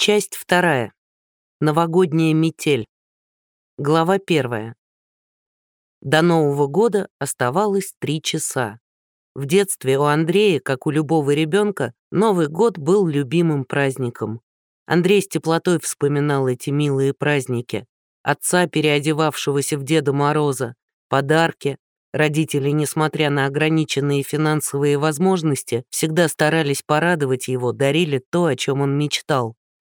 Часть вторая. Новогодняя метель. Глава первая. До Нового года оставалось три часа. В детстве у Андрея, как у любого ребенка, Новый год был любимым праздником. Андрей с теплотой вспоминал эти милые праздники. Отца, переодевавшегося в Деда Мороза, подарки. Родители, несмотря на ограниченные финансовые возможности, всегда старались порадовать его, дарили то, о чем он мечтал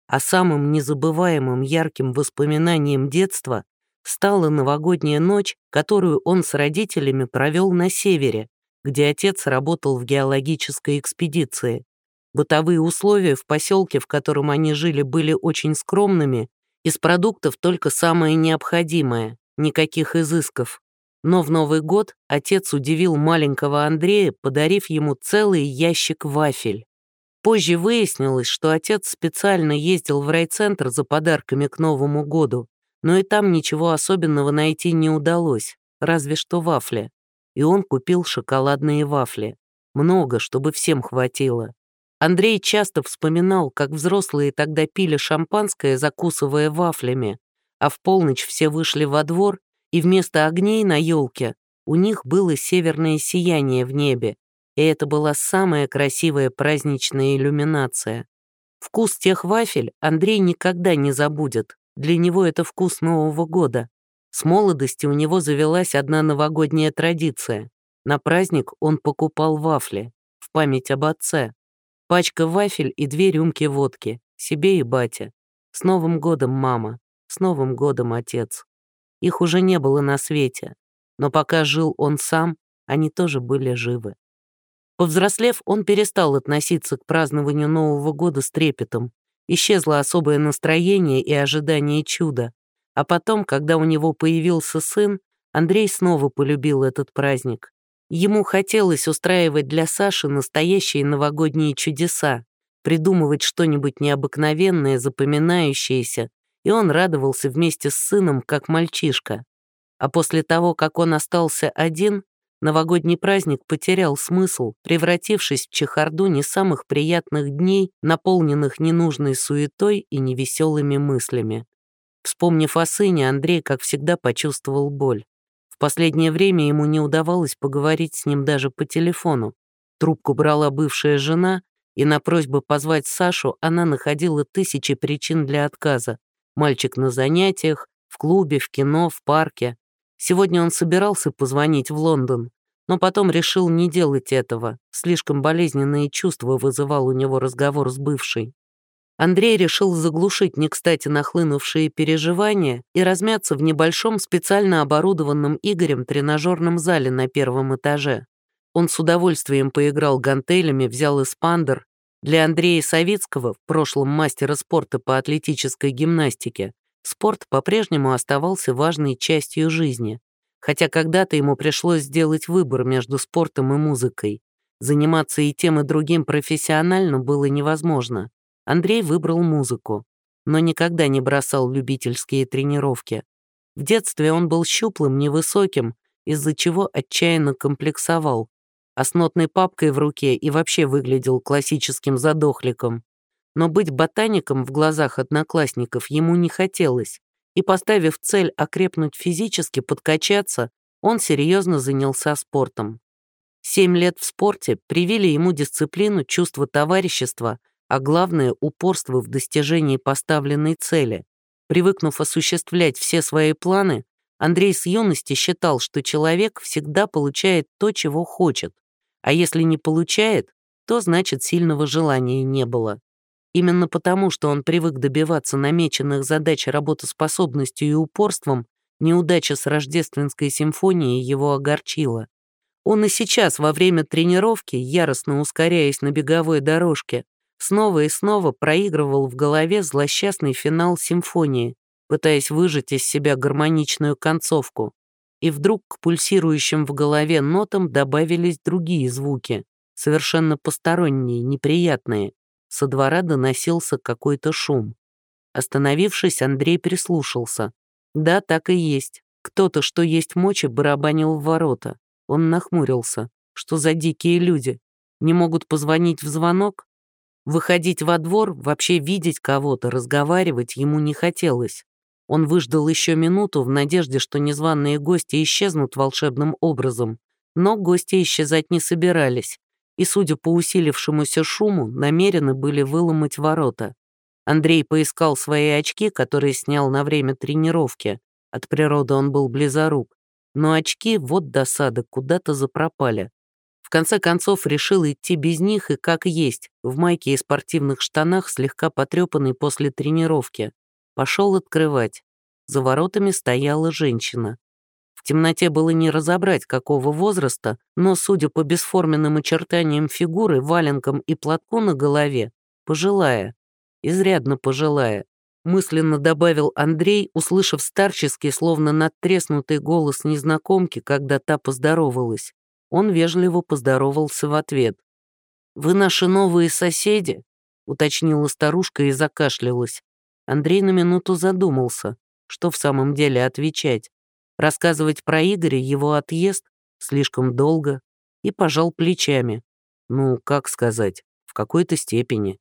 а самым незабываемым ярким воспоминанием детства стала новогодняя ночь, которую он с родителями провел на севере, где отец работал в геологической экспедиции. Бытовые условия в поселке, в котором они жили, были очень скромными, из продуктов только самое необходимое, никаких изысков. Но в Новый год отец удивил маленького Андрея, подарив ему целый ящик вафель. Позже выяснилось, что отец специально ездил в райцентр за подарками к Новому году, но и там ничего особенного найти не удалось, разве что вафли. И он купил шоколадные вафли. Много, чтобы всем хватило. Андрей часто вспоминал, как взрослые тогда пили шампанское, закусывая вафлями, а в полночь все вышли во двор, и вместо огней на елке у них было северное сияние в небе, и это была самая красивая праздничная иллюминация. Вкус тех вафель Андрей никогда не забудет. Для него это вкус Нового года. С молодости у него завелась одна новогодняя традиция. На праздник он покупал вафли в память об отце. Пачка вафель и две рюмки водки, себе и бате. С Новым годом, мама, с Новым годом, отец. Их уже не было на свете, но пока жил он сам, они тоже были живы. Повзрослев, он перестал относиться к празднованию Нового года с трепетом. Исчезло особое настроение и ожидание чуда. А потом, когда у него появился сын, Андрей снова полюбил этот праздник. Ему хотелось устраивать для Саши настоящие новогодние чудеса, придумывать что-нибудь необыкновенное, запоминающееся, и он радовался вместе с сыном, как мальчишка. А после того, как он остался один, Новогодний праздник потерял смысл, превратившись в чехарду не самых приятных дней, наполненных ненужной суетой и невеселыми мыслями. Вспомнив о сыне, Андрей, как всегда, почувствовал боль. В последнее время ему не удавалось поговорить с ним даже по телефону. Трубку брала бывшая жена, и на просьбу позвать Сашу она находила тысячи причин для отказа. Мальчик на занятиях, в клубе, в кино, в парке. Сегодня он собирался позвонить в Лондон, но потом решил не делать этого. Слишком болезненные чувства вызывал у него разговор с бывшей. Андрей решил заглушить не кстати нахлынувшие переживания и размяться в небольшом специально оборудованном Игорем тренажерном зале на первом этаже. Он с удовольствием поиграл гантелями, взял эспандер. Для Андрея Савицкого, в прошлом мастера спорта по атлетической гимнастике, спорт по-прежнему оставался важной частью жизни. Хотя когда-то ему пришлось сделать выбор между спортом и музыкой. Заниматься и тем, и другим профессионально было невозможно. Андрей выбрал музыку, но никогда не бросал любительские тренировки. В детстве он был щуплым, невысоким, из-за чего отчаянно комплексовал, а с нотной папкой в руке и вообще выглядел классическим задохликом но быть ботаником в глазах одноклассников ему не хотелось, и, поставив цель окрепнуть физически, подкачаться, он серьезно занялся спортом. Семь лет в спорте привили ему дисциплину, чувство товарищества, а главное — упорство в достижении поставленной цели. Привыкнув осуществлять все свои планы, Андрей с юности считал, что человек всегда получает то, чего хочет, а если не получает, то значит сильного желания не было. Именно потому, что он привык добиваться намеченных задач работоспособностью и упорством, неудача с рождественской симфонией его огорчила. Он и сейчас во время тренировки, яростно ускоряясь на беговой дорожке, снова и снова проигрывал в голове злосчастный финал симфонии, пытаясь выжать из себя гармоничную концовку. И вдруг к пульсирующим в голове нотам добавились другие звуки, совершенно посторонние, неприятные. Со двора доносился какой-то шум. Остановившись, Андрей прислушался. Да, так и есть. Кто-то, что есть мочи, барабанил в ворота. Он нахмурился. Что за дикие люди? Не могут позвонить в звонок? Выходить во двор, вообще видеть кого-то, разговаривать ему не хотелось. Он выждал еще минуту в надежде, что незваные гости исчезнут волшебным образом. Но гости исчезать не собирались, и, судя по усилившемуся шуму, намерены были выломать ворота. Андрей поискал свои очки, которые снял на время тренировки. От природы он был близорук. Но очки, вот досада, куда-то запропали. В конце концов решил идти без них и как есть, в майке и спортивных штанах, слегка потрепанный после тренировки. Пошел открывать. За воротами стояла женщина. В темноте было не разобрать, какого возраста, но, судя по бесформенным очертаниям фигуры, валенкам и платку на голове, пожилая, изрядно пожилая. Мысленно добавил Андрей, услышав старческий, словно надтреснутый голос незнакомки, когда та поздоровалась. Он вежливо поздоровался в ответ. «Вы наши новые соседи?» — уточнила старушка и закашлялась. Андрей на минуту задумался, что в самом деле отвечать. Рассказывать про Игоря его отъезд слишком долго и пожал плечами. Ну, как сказать, в какой-то степени.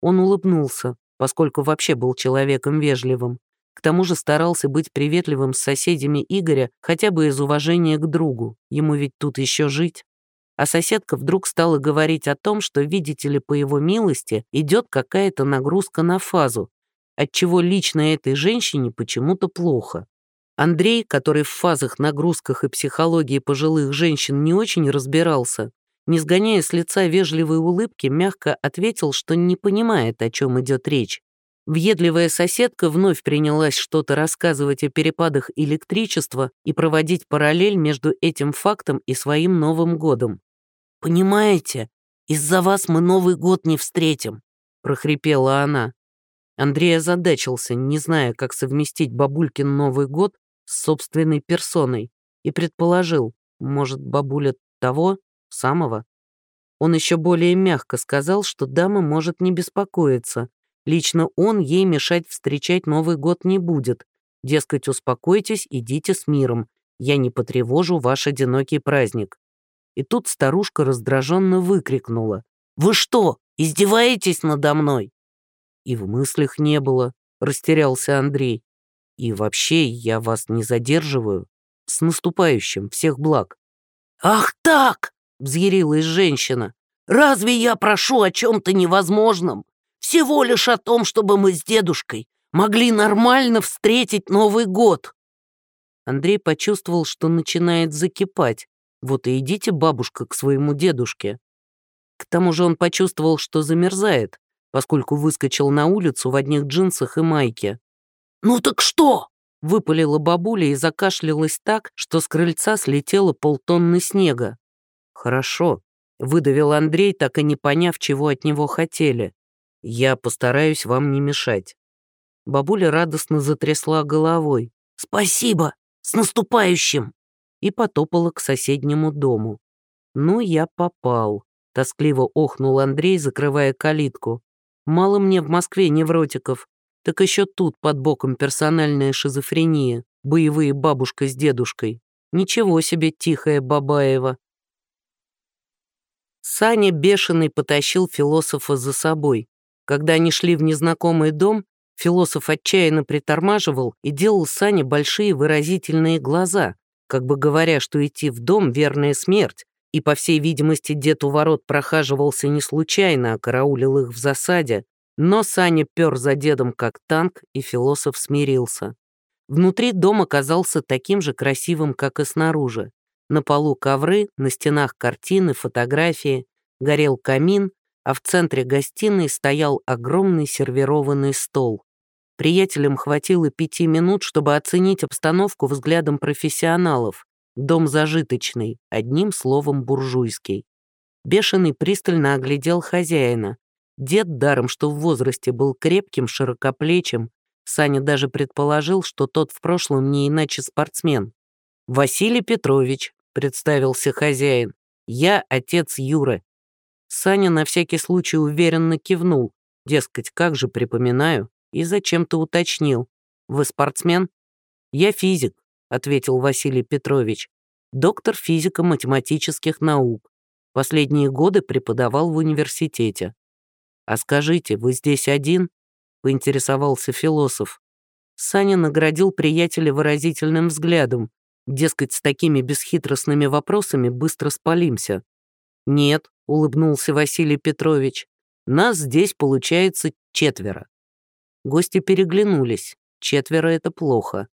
Он улыбнулся, поскольку вообще был человеком вежливым. К тому же старался быть приветливым с соседями Игоря хотя бы из уважения к другу, ему ведь тут еще жить. А соседка вдруг стала говорить о том, что, видите ли, по его милости идет какая-то нагрузка на фазу, отчего лично этой женщине почему-то плохо. Андрей, который в фазах, нагрузках и психологии пожилых женщин не очень разбирался, не сгоняя с лица вежливой улыбки, мягко ответил, что не понимает, о чем идет речь. Въедливая соседка вновь принялась что-то рассказывать о перепадах электричества и проводить параллель между этим фактом и своим Новым годом. «Понимаете, из-за вас мы Новый год не встретим», — прохрипела она. Андрей озадачился, не зная, как совместить бабулькин Новый год собственной персоной, и предположил, может, бабуля того, самого? Он еще более мягко сказал, что дама может не беспокоиться. Лично он ей мешать встречать Новый год не будет. Дескать, успокойтесь, идите с миром. Я не потревожу ваш одинокий праздник. И тут старушка раздраженно выкрикнула. «Вы что, издеваетесь надо мной?» И в мыслях не было, растерялся Андрей. И вообще, я вас не задерживаю. С наступающим, всех благ. «Ах так!» — взъярилась женщина. «Разве я прошу о чем-то невозможном? Всего лишь о том, чтобы мы с дедушкой могли нормально встретить Новый год». Андрей почувствовал, что начинает закипать. Вот и идите, бабушка, к своему дедушке. К тому же он почувствовал, что замерзает поскольку выскочил на улицу в одних джинсах и майке. «Ну так что?» — выпалила бабуля и закашлялась так, что с крыльца слетело полтонны снега. «Хорошо», — выдавил Андрей, так и не поняв, чего от него хотели. «Я постараюсь вам не мешать». Бабуля радостно затрясла головой. «Спасибо! С наступающим!» и потопала к соседнему дому. «Ну, я попал», — тоскливо охнул Андрей, закрывая калитку. Мало мне в Москве невротиков, так еще тут под боком персональная шизофрения, боевые бабушка с дедушкой. Ничего себе тихая Бабаева. Саня бешеный потащил философа за собой. Когда они шли в незнакомый дом, философ отчаянно притормаживал и делал Сане большие выразительные глаза, как бы говоря, что идти в дом — верная смерть, и, по всей видимости, дед у ворот прохаживался не случайно, а караулил их в засаде, но Саня пер за дедом как танк, и философ смирился. Внутри дом оказался таким же красивым, как и снаружи. На полу ковры, на стенах картины, фотографии, горел камин, а в центре гостиной стоял огромный сервированный стол. Приятелям хватило пяти минут, чтобы оценить обстановку взглядом профессионалов, Дом зажиточный, одним словом буржуйский. Бешеный пристально оглядел хозяина. Дед, даром что в возрасте был крепким, широкоплечим, Саня даже предположил, что тот в прошлом не иначе спортсмен. «Василий Петрович», — представился хозяин, — «я отец Юры». Саня на всякий случай уверенно кивнул, дескать, как же припоминаю, и зачем-то уточнил. «Вы спортсмен?» «Я физик ответил Василий Петрович, доктор физико-математических наук. Последние годы преподавал в университете. «А скажите, вы здесь один?» — поинтересовался философ. Саня наградил приятеля выразительным взглядом. Дескать, с такими бесхитростными вопросами быстро спалимся. «Нет», — улыбнулся Василий Петрович, — «нас здесь получается четверо». Гости переглянулись. Четверо — это плохо.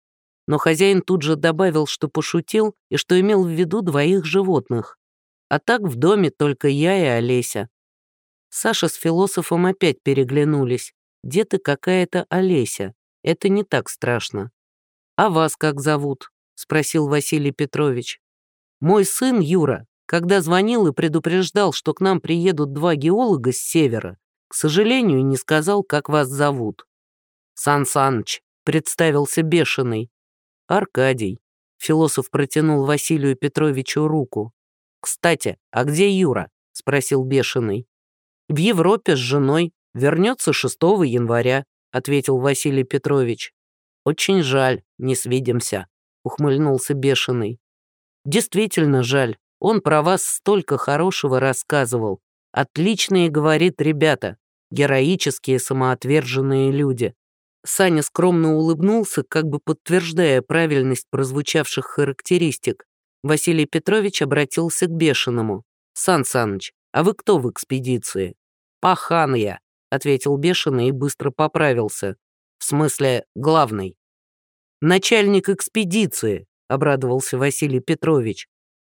Но хозяин тут же добавил, что пошутил и что имел в виду двоих животных. А так в доме только я и Олеся. Саша с философом опять переглянулись. Дед и какая-то Олеся. Это не так страшно. «А вас как зовут?» — спросил Василий Петрович. «Мой сын Юра, когда звонил и предупреждал, что к нам приедут два геолога с севера, к сожалению, не сказал, как вас зовут». «Сан Саныч», — представился бешеный. «Аркадий», — философ протянул Василию Петровичу руку. «Кстати, а где Юра?» — спросил бешеный. «В Европе с женой. Вернется 6 января», — ответил Василий Петрович. «Очень жаль, не свидимся», — ухмыльнулся бешеный. «Действительно жаль. Он про вас столько хорошего рассказывал. Отличные, говорит, ребята. Героические, самоотверженные люди». Саня скромно улыбнулся, как бы подтверждая правильность прозвучавших характеристик. Василий Петрович обратился к бешеному. «Сан Саныч, а вы кто в экспедиции?» «Пахан я», — ответил бешеный и быстро поправился. «В смысле, главный». «Начальник экспедиции», — обрадовался Василий Петрович.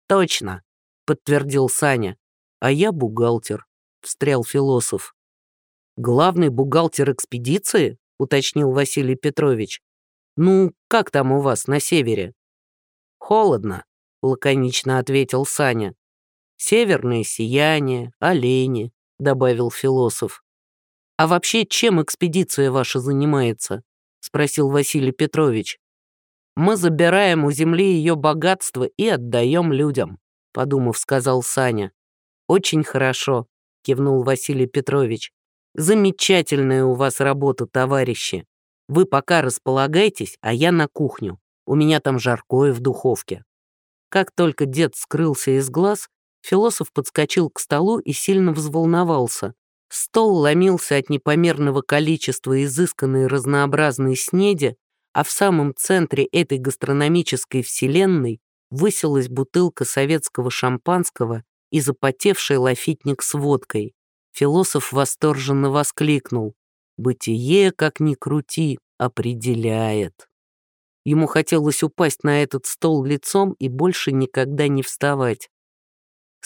«Точно», — подтвердил Саня. «А я бухгалтер», — встрял философ. «Главный бухгалтер экспедиции?» — уточнил Василий Петрович. «Ну, как там у вас на севере?» «Холодно», — лаконично ответил Саня. «Северное сияние, олени», — добавил философ. «А вообще, чем экспедиция ваша занимается?» — спросил Василий Петрович. «Мы забираем у земли ее богатство и отдаем людям», — подумав, сказал Саня. «Очень хорошо», — кивнул Василий Петрович. «Замечательная у вас работа, товарищи. Вы пока располагайтесь, а я на кухню. У меня там жаркое в духовке». Как только дед скрылся из глаз, философ подскочил к столу и сильно взволновался. Стол ломился от непомерного количества изысканной разнообразной снеди, а в самом центре этой гастрономической вселенной высилась бутылка советского шампанского и запотевший лафитник с водкой. Философ восторженно воскликнул. «Бытие, как ни крути, определяет». Ему хотелось упасть на этот стол лицом и больше никогда не вставать.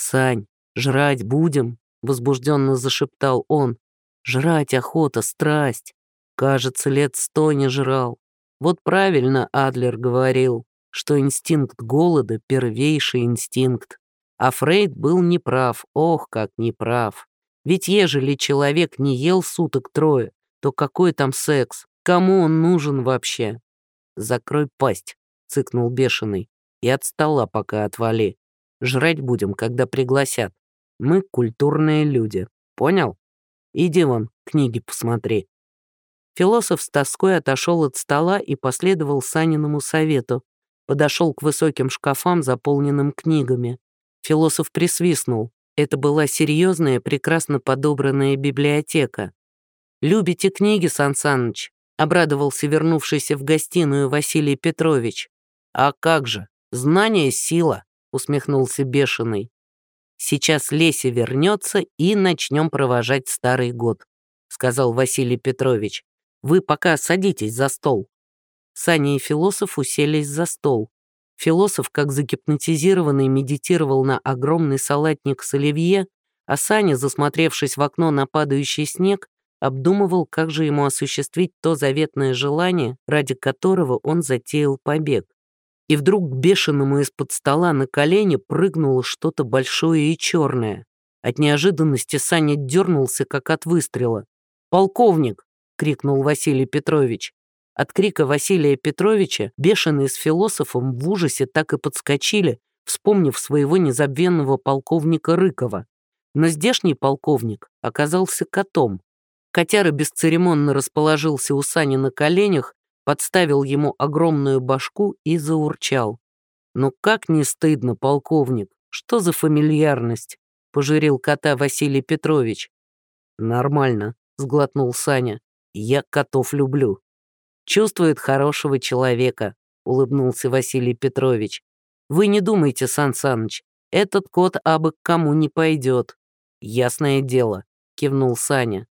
«Сань, жрать будем?» — возбужденно зашептал он. «Жрать охота, страсть. Кажется, лет сто не жрал. Вот правильно Адлер говорил, что инстинкт голода — первейший инстинкт. А Фрейд был неправ, ох, как неправ. Ведь ежели человек не ел суток трое, то какой там секс? Кому он нужен вообще? «Закрой пасть», — цыкнул бешеный, — «и от стола пока отвали. Жрать будем, когда пригласят. Мы культурные люди, понял? Иди вон, книги посмотри». Философ с тоской отошел от стола и последовал Саниному совету. Подошел к высоким шкафам, заполненным книгами. Философ присвистнул. Это была серьезная, прекрасно подобранная библиотека. «Любите книги, Сан Саныч?» — обрадовался вернувшийся в гостиную Василий Петрович. «А как же? Знание — сила», — усмехнулся бешеный. «Сейчас Леся вернется и начнем провожать старый год», — сказал Василий Петрович. Вы пока садитесь за стол». Саня и философ уселись за стол. Философ, как загипнотизированный, медитировал на огромный салатник с оливье, а Саня, засмотревшись в окно на падающий снег, обдумывал, как же ему осуществить то заветное желание, ради которого он затеял побег. И вдруг к бешеному из-под стола на колени прыгнуло что-то большое и черное. От неожиданности Саня дернулся, как от выстрела. «Полковник!» крикнул Василий Петрович. От крика Василия Петровича бешеные с философом в ужасе так и подскочили, вспомнив своего незабвенного полковника Рыкова. Но здешний полковник оказался котом. Котяра бесцеремонно расположился у Сани на коленях, подставил ему огромную башку и заурчал. «Ну как не стыдно, полковник? Что за фамильярность?» — пожурил кота Василий Петрович. «Нормально», — сглотнул Саня. «Я котов люблю». «Чувствует хорошего человека», — улыбнулся Василий Петрович. «Вы не думайте, Сан Саныч, этот кот абы к кому не пойдет». «Ясное дело», — кивнул Саня.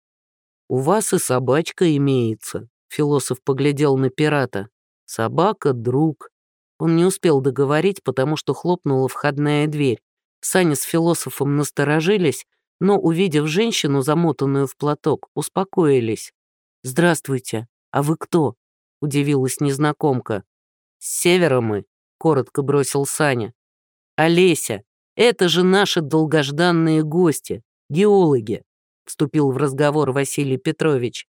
«У вас и собачка имеется», — философ поглядел на пирата. «Собака — друг». Он не успел договорить, потому что хлопнула входная дверь. Саня с философом насторожились, но, увидев женщину, замотанную в платок, успокоились. «Здравствуйте, а вы кто?» — удивилась незнакомка. «С севера мы», — коротко бросил Саня. «Олеся, это же наши долгожданные гости, геологи», — вступил в разговор Василий Петрович.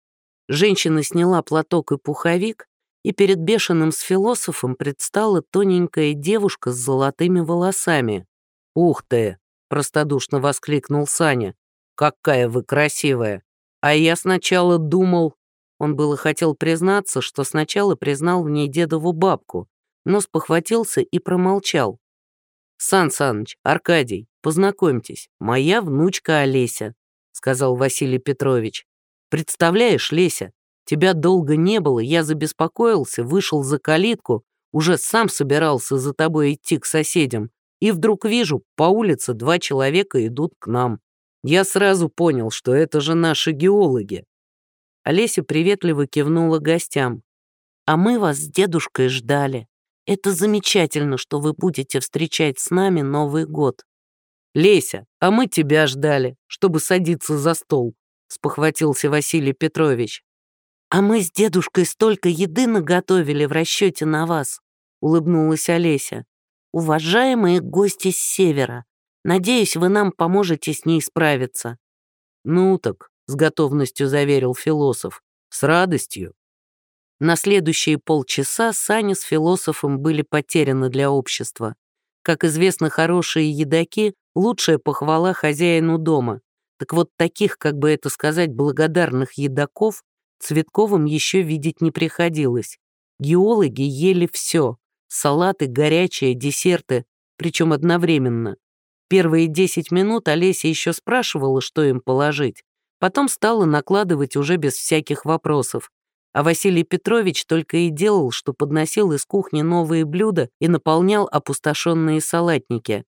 Женщина сняла платок и пуховик, и перед бешеным с философом предстала тоненькая девушка с золотыми волосами. «Ух ты!» — простодушно воскликнул Саня. «Какая вы красивая! А я сначала думал...» Он было хотел признаться, что сначала признал в ней дедову бабку, но спохватился и промолчал. «Сан Саныч, Аркадий, познакомьтесь, моя внучка Олеся», сказал Василий Петрович. «Представляешь, Леся, тебя долго не было, я забеспокоился, вышел за калитку, уже сам собирался за тобой идти к соседям, и вдруг вижу, по улице два человека идут к нам. Я сразу понял, что это же наши геологи. Олеся приветливо кивнула гостям. «А мы вас с дедушкой ждали. Это замечательно, что вы будете встречать с нами Новый год». «Леся, а мы тебя ждали, чтобы садиться за стол», — спохватился Василий Петрович. «А мы с дедушкой столько еды наготовили в расчете на вас», — улыбнулась Олеся. «Уважаемые гости с севера, надеюсь, вы нам поможете с ней справиться». «Ну так, — с готовностью заверил философ. «С радостью». На следующие полчаса Саня с философом были потеряны для общества. Как известно, хорошие едоки — лучшая похвала хозяину дома. Так вот таких, как бы это сказать, благодарных едоков Цветковым еще видеть не приходилось. Геологи ели все — салаты, горячие, десерты, причем одновременно. Первые десять минут Олеся еще спрашивала, что им положить. Потом стала накладывать уже без всяких вопросов. А Василий Петрович только и делал, что подносил из кухни новые блюда и наполнял опустошенные салатники.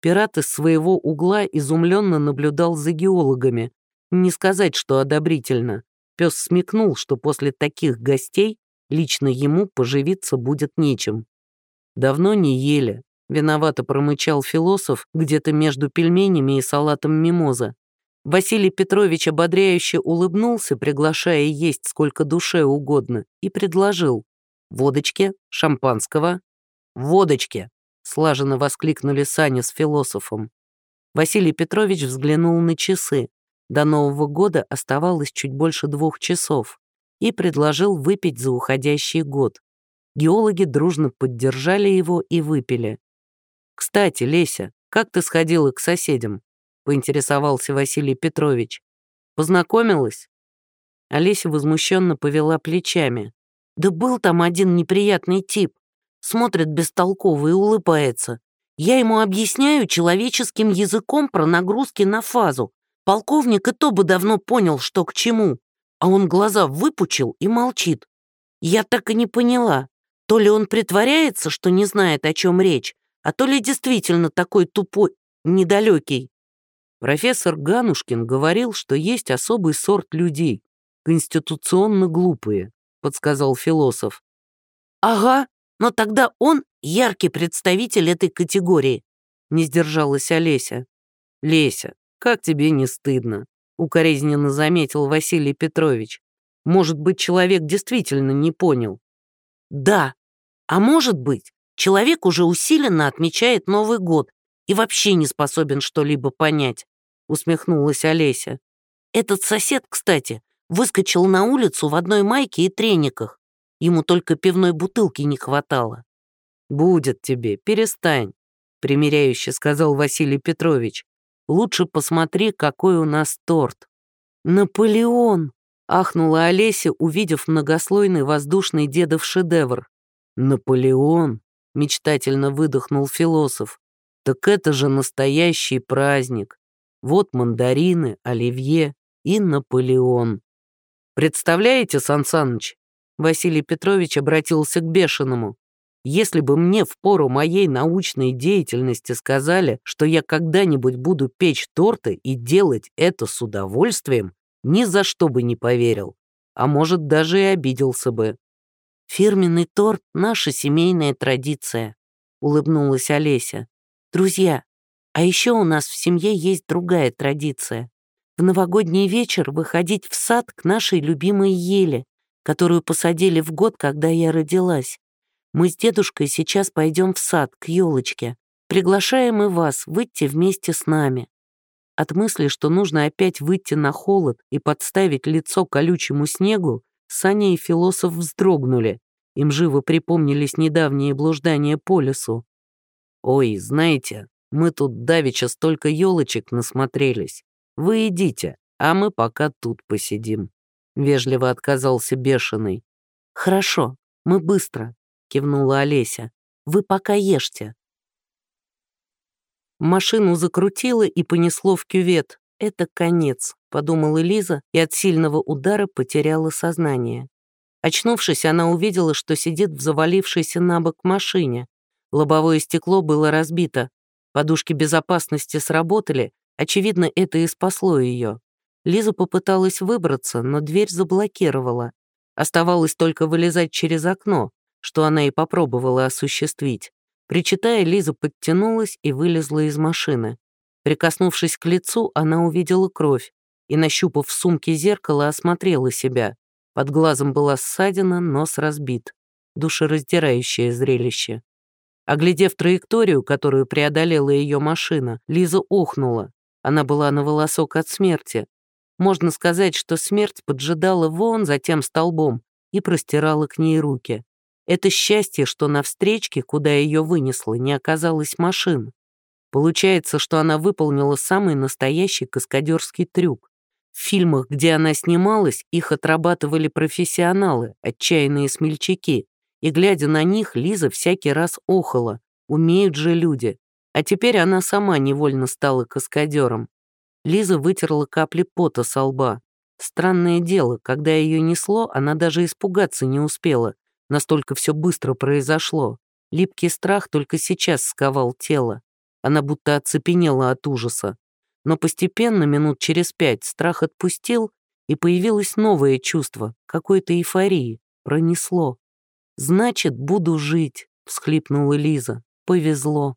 Пират из своего угла изумленно наблюдал за геологами. Не сказать, что одобрительно. Пес смекнул, что после таких гостей лично ему поживиться будет нечем. Давно не ели. Виновато промычал философ где-то между пельменями и салатом мимоза. Василий Петрович ободряюще улыбнулся, приглашая есть сколько душе угодно, и предложил «Водочки? Шампанского?» «Водочки!» — слаженно воскликнули Саня с философом. Василий Петрович взглянул на часы. До Нового года оставалось чуть больше двух часов и предложил выпить за уходящий год. Геологи дружно поддержали его и выпили. «Кстати, Леся, как ты сходила к соседям?» — поинтересовался Василий Петрович. «Познакомилась?» Олеся возмущенно повела плечами. «Да был там один неприятный тип. Смотрит бестолково и улыбается. Я ему объясняю человеческим языком про нагрузки на фазу. Полковник и то бы давно понял, что к чему. А он глаза выпучил и молчит. Я так и не поняла, то ли он притворяется, что не знает, о чем речь, а то ли действительно такой тупой, недалекий. Профессор Ганушкин говорил, что есть особый сорт людей, конституционно глупые, подсказал философ. Ага, но тогда он яркий представитель этой категории, не сдержалась Олеся. Леся, как тебе не стыдно? укоризненно заметил Василий Петрович. Может быть, человек действительно не понял. Да, а может быть, человек уже усиленно отмечает Новый год и вообще не способен что-либо понять усмехнулась Олеся. «Этот сосед, кстати, выскочил на улицу в одной майке и трениках. Ему только пивной бутылки не хватало». «Будет тебе, перестань», — примиряюще сказал Василий Петрович. «Лучше посмотри, какой у нас торт». «Наполеон!» — ахнула Олеся, увидев многослойный воздушный дедов шедевр. «Наполеон!» — мечтательно выдохнул философ. «Так это же настоящий праздник. Вот мандарины, оливье, и Наполеон. «Представляете, Сан Саныч?» Василий Петрович обратился к Бешеному. «Если бы мне в пору моей научной деятельности сказали, что я когда-нибудь буду печь торты и делать это с удовольствием, ни за что бы не поверил, а может, даже и обиделся бы». «Фирменный торт — наша семейная традиция», — улыбнулась Олеся. «Друзья, а еще у нас в семье есть другая традиция в новогодний вечер выходить в сад к нашей любимой еле, которую посадили в год, когда я родилась. Мы с дедушкой сейчас пойдем в сад, к елочке. Приглашаем и вас выйти вместе с нами. От мысли, что нужно опять выйти на холод и подставить лицо колючему снегу, Саня и философ вздрогнули. Им живо припомнились недавние блуждания по лесу. «Ой, знаете, мы тут давеча столько елочек насмотрелись. Вы идите, а мы пока тут посидим», — вежливо отказался бешеный. «Хорошо, мы быстро», — кивнула Олеся. «Вы пока ешьте». Машину закрутило и понесло в кювет. «Это конец», — подумала Лиза и от сильного удара потеряла сознание. Очнувшись, она увидела, что сидит в завалившейся на бок машине. Лобовое стекло было разбито. Подушки безопасности сработали, Очевидно, это и спасло ее. Лиза попыталась выбраться, но дверь заблокировала. Оставалось только вылезать через окно, что она и попробовала осуществить. Причитая, Лиза подтянулась и вылезла из машины. Прикоснувшись к лицу, она увидела кровь и, нащупав в сумке зеркало, осмотрела себя. Под глазом была ссадина, нос разбит. Душераздирающее зрелище. Оглядев траекторию, которую преодолела ее машина, Лиза охнула. Она была на волосок от смерти. Можно сказать, что смерть поджидала вон за тем столбом и простирала к ней руки. Это счастье, что на встречке, куда ее вынесло, не оказалось машин. Получается, что она выполнила самый настоящий каскадерский трюк. В фильмах, где она снималась, их отрабатывали профессионалы, отчаянные смельчаки, и, глядя на них, Лиза всякий раз охала. Умеют же люди. А теперь она сама невольно стала каскадером. Лиза вытерла капли пота со лба. Странное дело, когда ее несло, она даже испугаться не успела. Настолько все быстро произошло. Липкий страх только сейчас сковал тело. Она будто оцепенела от ужаса. Но постепенно, минут через пять, страх отпустил, и появилось новое чувство, какой-то эйфории. Пронесло. «Значит, буду жить», — всхлипнула Лиза. «Повезло».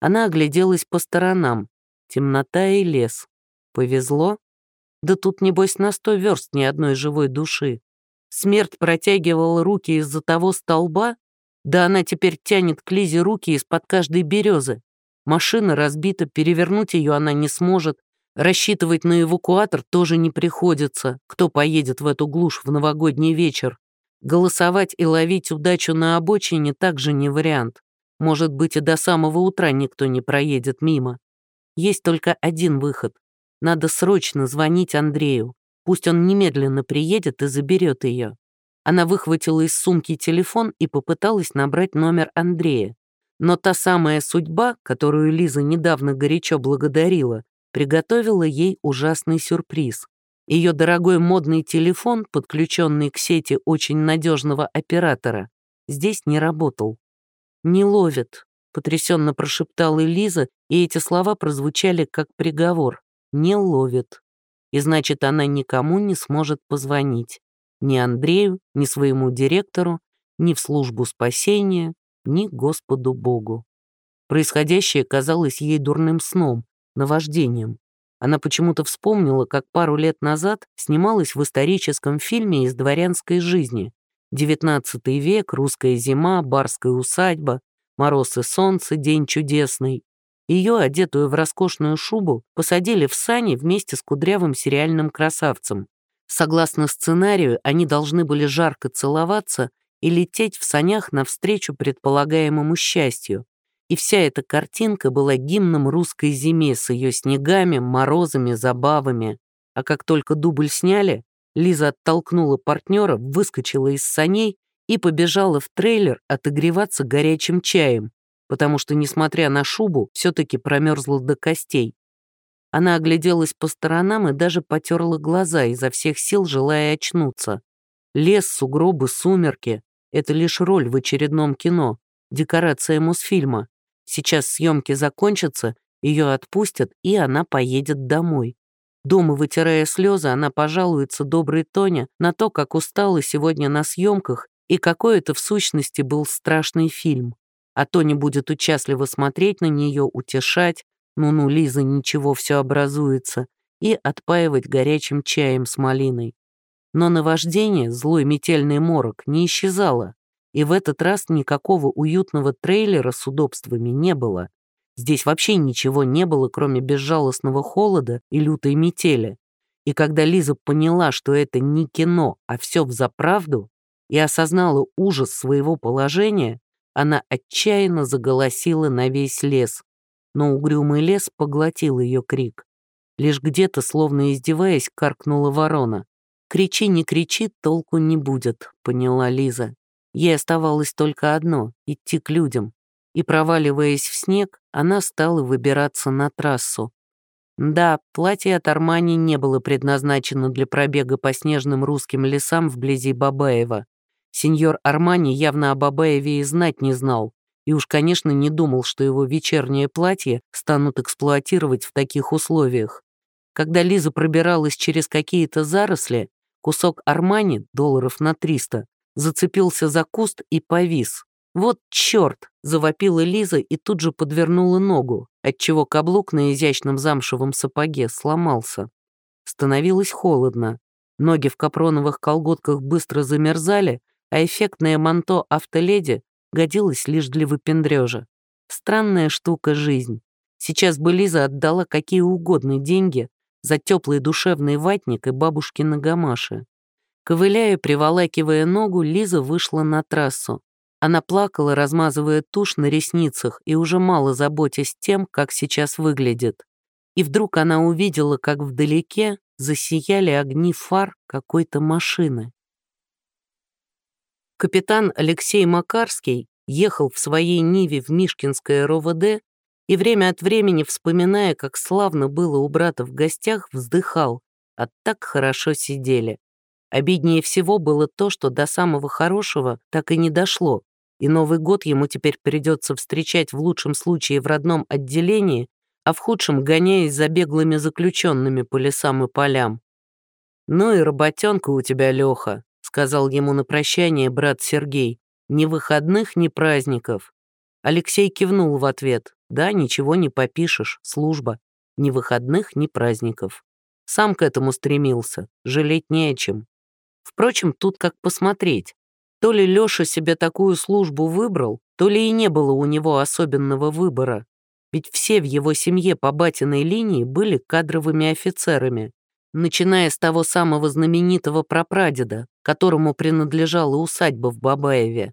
Она огляделась по сторонам. Темнота и лес. Повезло? Да тут, небось, на сто верст ни одной живой души. Смерть протягивала руки из-за того столба, да она теперь тянет к Лизе руки из-под каждой березы. Машина разбита, перевернуть ее она не сможет. Рассчитывать на эвакуатор тоже не приходится. Кто поедет в эту глушь в новогодний вечер? Голосовать и ловить удачу на обочине также не вариант. Может быть, и до самого утра никто не проедет мимо. Есть только один выход. Надо срочно звонить Андрею. Пусть он немедленно приедет и заберет ее. Она выхватила из сумки телефон и попыталась набрать номер Андрея. Но та самая судьба, которую Лиза недавно горячо благодарила, приготовила ей ужасный сюрприз. Ее дорогой модный телефон, подключенный к сети очень надежного оператора, здесь не работал. «Не ловит», — потрясенно прошептала Элиза, и эти слова прозвучали как приговор. «Не ловит». И значит, она никому не сможет позвонить. Ни Андрею, ни своему директору, ни в службу спасения, ни Господу Богу. Происходящее казалось ей дурным сном, наваждением. Она почему-то вспомнила, как пару лет назад снималась в историческом фильме из дворянской жизни. Девятнадцатый век, русская зима, барская усадьба, мороз и солнце, день чудесный. Ее, одетую в роскошную шубу, посадили в сани вместе с кудрявым сериальным красавцем. Согласно сценарию, они должны были жарко целоваться и лететь в санях навстречу предполагаемому счастью. И вся эта картинка была гимном русской зиме с ее снегами, морозами, забавами. А как только дубль сняли, Лиза оттолкнула партнера, выскочила из саней и побежала в трейлер отогреваться горячим чаем, потому что, несмотря на шубу, все-таки промерзла до костей. Она огляделась по сторонам и даже потерла глаза, изо всех сил желая очнуться. Лес, сугробы, сумерки — это лишь роль в очередном кино, декорация Мосфильма. Сейчас съемки закончатся, ее отпустят, и она поедет домой. Дома, вытирая слезы, она пожалуется доброй Тоне на то, как устала сегодня на съемках и какой это в сущности был страшный фильм. А Тоня будет участливо смотреть на нее, утешать, ну-ну, Лиза, ничего, все образуется, и отпаивать горячим чаем с малиной. Но наваждение, злой метельный морок, не исчезало, и в этот раз никакого уютного трейлера с удобствами не было. Здесь вообще ничего не было, кроме безжалостного холода и лютой метели. И когда Лиза поняла, что это не кино, а все взаправду, и осознала ужас своего положения, она отчаянно заголосила на весь лес но угрюмый лес поглотил ее крик. Лишь где-то, словно издеваясь, каркнула ворона. «Кричи, не кричи, толку не будет», — поняла Лиза. Ей оставалось только одно — идти к людям. И, проваливаясь в снег, она стала выбираться на трассу. Да, платье от Армани не было предназначено для пробега по снежным русским лесам вблизи Бабаева. Сеньор Армани явно о Бабаеве и знать не знал, и уж, конечно, не думал, что его вечернее платье станут эксплуатировать в таких условиях. Когда Лиза пробиралась через какие-то заросли, кусок Армани, долларов на 300, зацепился за куст и повис. «Вот черт!» — завопила Лиза и тут же подвернула ногу, отчего каблук на изящном замшевом сапоге сломался. Становилось холодно. Ноги в капроновых колготках быстро замерзали, а эффектное манто автоледи годилась лишь для выпендрежа. Странная штука жизнь. Сейчас бы Лиза отдала какие угодно деньги за теплый душевный ватник и бабушкины гамаши. Ковыляя, приволакивая ногу, Лиза вышла на трассу. Она плакала, размазывая тушь на ресницах и уже мало заботясь тем, как сейчас выглядит. И вдруг она увидела, как вдалеке засияли огни фар какой-то машины. Капитан Алексей Макарский ехал в своей Ниве в Мишкинское РОВД и время от времени, вспоминая, как славно было у брата в гостях, вздыхал, а так хорошо сидели. Обиднее всего было то, что до самого хорошего так и не дошло, и Новый год ему теперь придется встречать в лучшем случае в родном отделении, а в худшем гоняясь за беглыми заключенными по лесам и полям. «Ну и работенка у тебя, Леха», сказал ему на прощание брат Сергей. «Ни выходных, ни праздников». Алексей кивнул в ответ. «Да, ничего не попишешь, служба. Ни выходных, ни праздников». Сам к этому стремился, жалеть не о чем. Впрочем, тут как посмотреть. То ли Лёша себе такую службу выбрал, то ли и не было у него особенного выбора. Ведь все в его семье по батиной линии были кадровыми офицерами начиная с того самого знаменитого прапрадеда, которому принадлежала усадьба в Бабаеве.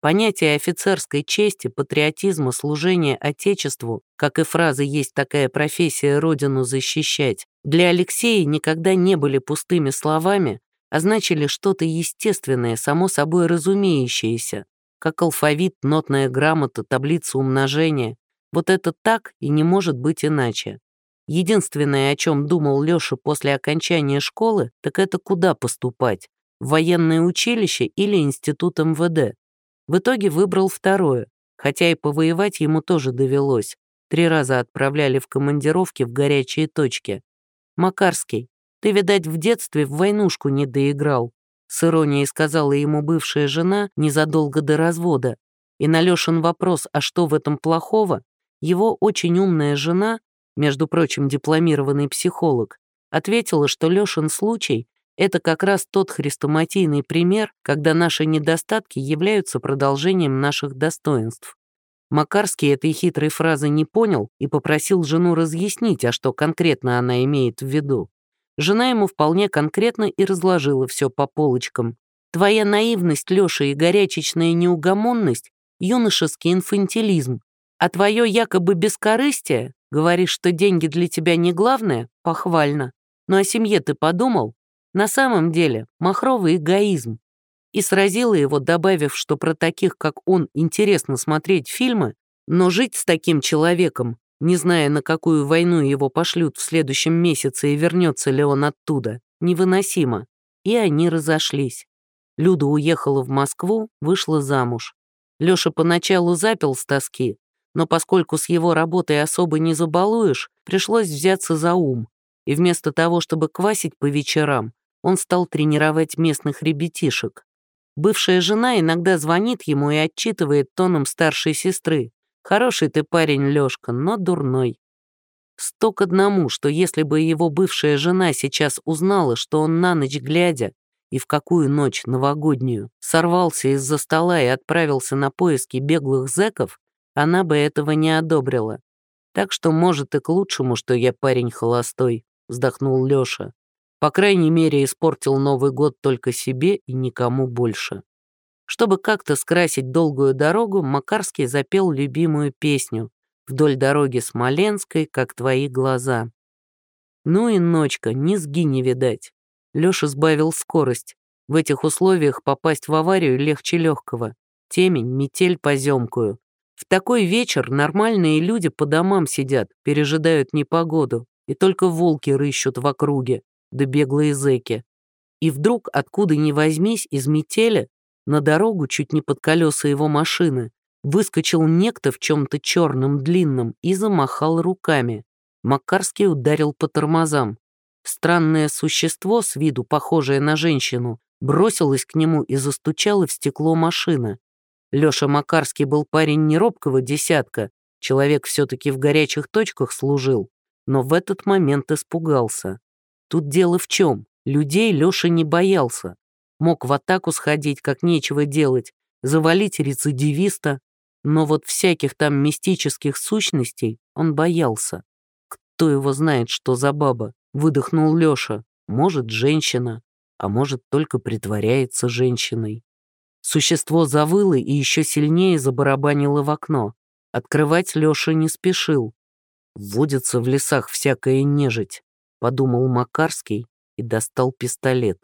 Понятие офицерской чести, патриотизма, служения Отечеству, как и фраза «есть такая профессия Родину защищать», для Алексея никогда не были пустыми словами, а значили что-то естественное, само собой разумеющееся, как алфавит, нотная грамота, таблица умножения. Вот это так и не может быть иначе. Единственное, о чем думал Лёша после окончания школы, так это куда поступать, в военное училище или институт МВД. В итоге выбрал второе, хотя и повоевать ему тоже довелось. Три раза отправляли в командировки в горячие точки. «Макарский, ты, видать, в детстве в войнушку не доиграл», с иронией сказала ему бывшая жена незадолго до развода. И на Лёшин вопрос «А что в этом плохого?» его очень умная жена между прочим, дипломированный психолог, ответила, что Лешин случай — это как раз тот хрестоматийный пример, когда наши недостатки являются продолжением наших достоинств. Макарский этой хитрой фразы не понял и попросил жену разъяснить, а что конкретно она имеет в виду. Жена ему вполне конкретно и разложила все по полочкам. «Твоя наивность, Леша, и горячечная неугомонность — юношеский инфантилизм, а твое якобы бескорыстие Говоришь, что деньги для тебя не главное? Похвально. Но о семье ты подумал? На самом деле, махровый эгоизм. И сразила его, добавив, что про таких, как он, интересно смотреть фильмы, но жить с таким человеком не зная, на какую войну его пошлют в следующем месяце и вернется ли он оттуда. Невыносимо. И они разошлись. Люда уехала в Москву, вышла замуж. Лёша поначалу запил с тоски, но поскольку с его работой особо не забалуешь, пришлось взяться за ум. И вместо того, чтобы квасить по вечерам, он стал тренировать местных ребятишек. Бывшая жена иногда звонит ему и отчитывает тоном старшей сестры. «Хороший ты парень, Лёшка, но дурной». Сто к одному, что если бы его бывшая жена сейчас узнала, что он на ночь глядя и в какую ночь новогоднюю сорвался из-за стола и отправился на поиски беглых зэков, она бы этого не одобрила. Так что, может, и к лучшему, что я парень холостой, вздохнул Лёша. По крайней мере, испортил Новый год только себе и никому больше. Чтобы как-то скрасить долгую дорогу, Макарский запел любимую песню «Вдоль дороги Смоленской, как твои глаза». Ну и ночка, низги не видать. Лёша сбавил скорость. В этих условиях попасть в аварию легче легкого. Темень, метель поземкую. В такой вечер нормальные люди по домам сидят, пережидают непогоду, и только волки рыщут в округе, да беглые зэки. И вдруг, откуда ни возьмись, из метели, на дорогу чуть не под колеса его машины, выскочил некто в чем-то черном длинном и замахал руками. Макарский ударил по тормозам. Странное существо, с виду похожее на женщину, бросилось к нему и застучало в стекло машины. Лёша Макарский был парень неробкого десятка, человек все-таки в горячих точках служил, но в этот момент испугался. Тут дело в чем? Людей Лёша не боялся. Мог в атаку сходить, как нечего делать, завалить рецидивиста, но вот всяких там мистических сущностей он боялся. Кто его знает, что за баба? Выдохнул Лёша. Может, женщина, а может, только притворяется женщиной. Существо завыло и еще сильнее забарабанило в окно. Открывать Лёша не спешил. Водится в лесах всякая нежить. — подумал Макарский и достал пистолет.